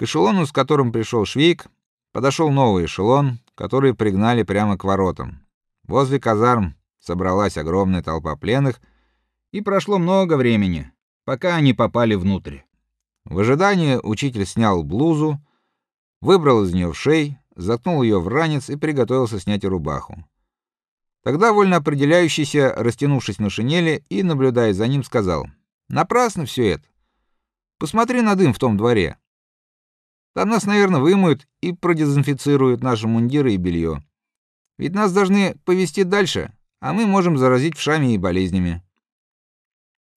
К эшелону, с которым пришел Швейк, подошел новый эшелон, который пригнали прямо к воротам. Возле казарм собралась огромная толпа пленных, и прошло много времени, пока они попали внутрь. В ожидании учитель снял блузу, выбрал из нее шей, заткнул ее в ранец и приготовился снять рубаху. Тогда вольно определяющийся, растянувшись на шинели и наблюдая за ним, сказал: "Напрасно все это. Посмотри на дым в том дворе. Там нас, наверное, вымоют и продезинфицируют наши мундиры и белье. Ведь нас должны повести дальше, а мы можем заразить вшами и болезнями.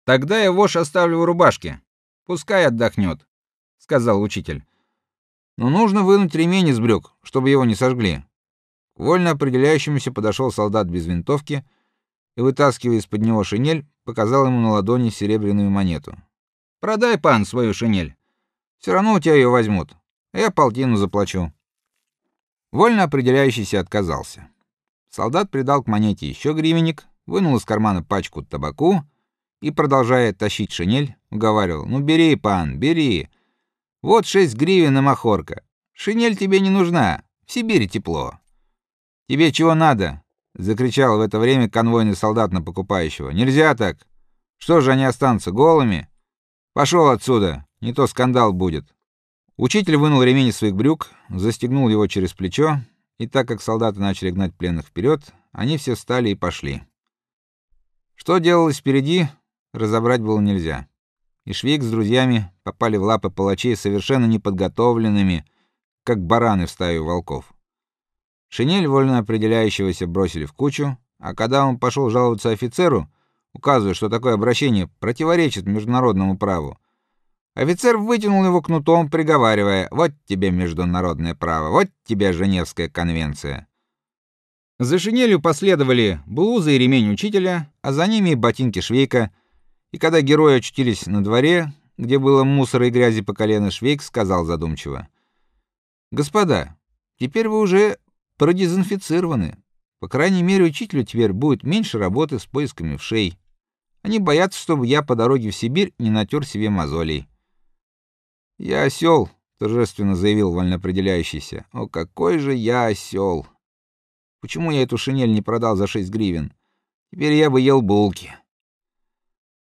Тогда я вож оставлю в рубашке. Пускай отдохнет», — сказал учитель. Но нужно вынуть ремень из брюк, чтобы его не сожгли. К вольно определяющемуся подошел солдат без винтовки и вытаскивая из-под него шинель, показал ему на ладони серебряную монету. Продай, пан, свою шинель. Все равно у тебя ее возьмут. Я полтину заплачу. Вольно определяющийся отказался. Солдат придал к монете еще гривенник, вынул из кармана пачку табаку и продолжая тащить шинель, уговаривал: "Ну бери, пан, бери. Вот шесть гривен на махорка. Шинель тебе не нужна. В Сибири тепло. Тебе чего надо?" закричал в это время конвойный солдат на покупающего. "Нельзя так. Что же они останутся голыми? Пошел отсюда, не то скандал будет". Учитель вынул ремень из своих брюк, застегнул его через плечо, и так как солдаты начали гнать пленных вперед, они все встали и пошли. Что делалось впереди, разобрать было нельзя и Швейк с друзьями попали в лапы палачей совершенно неподготовленными, как бараны в стаю волков. Шинель вольно определяющегося бросили в кучу, а когда он пошел жаловаться офицеру, указывая, что такое обращение противоречит международному праву, офицер вытянул его кнутом, приговаривая: "Вот тебе международное право, вот тебе Женевская конвенция". За шинелью последовали блуза и ремень учителя, а за ними ботинки Швейка и когда герои очутились на дворе, где было мусора и грязи по колено, Швейк сказал задумчиво: "Господа, теперь вы уже продезинфицированы. По крайней мере, учителю теперь будет меньше работы с поисками вшей. Они боятся, чтобы я по дороге в Сибирь не натер себе мозолей". "Я осел», — торжественно заявил вольноопределяющийся. "О, какой же я осел! Почему я эту шинель не продал за шесть гривен? Теперь я бы ел булки".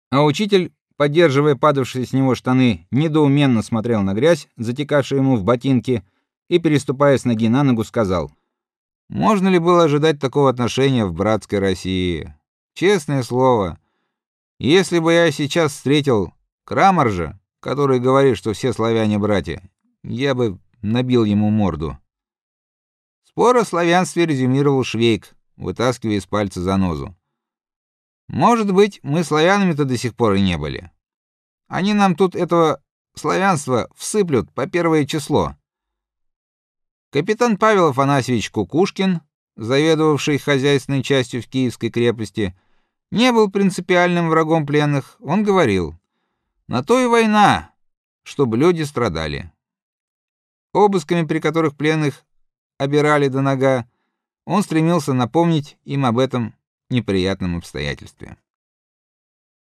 А учитель, поддерживая падавшие с него штаны, недоуменно смотрел на грязь, затекавшую ему в ботинки, и переступая с ноги на ногу, сказал: "Можно ли было ожидать такого отношения в братской России? Честное слово, если бы я сейчас встретил Крамаржа, который говорит, что все славяне братья, я бы набил ему морду". Спор о славянстве резюмировал Швейк, вытаскивая из пальца занозу. Может быть, мы славянами-то до сих пор и не были. Они нам тут этого славянства всыплют по первое число. Капитан Павел Афанасьевич Кукушкин, заведовавший хозяйственной частью в Киевской крепости, не был принципиальным врагом пленных. Он говорил: "На то и война, чтобы люди страдали". Обысками, при которых пленных обирали до нога, он стремился напомнить им об этом неприятном обстоятельстве.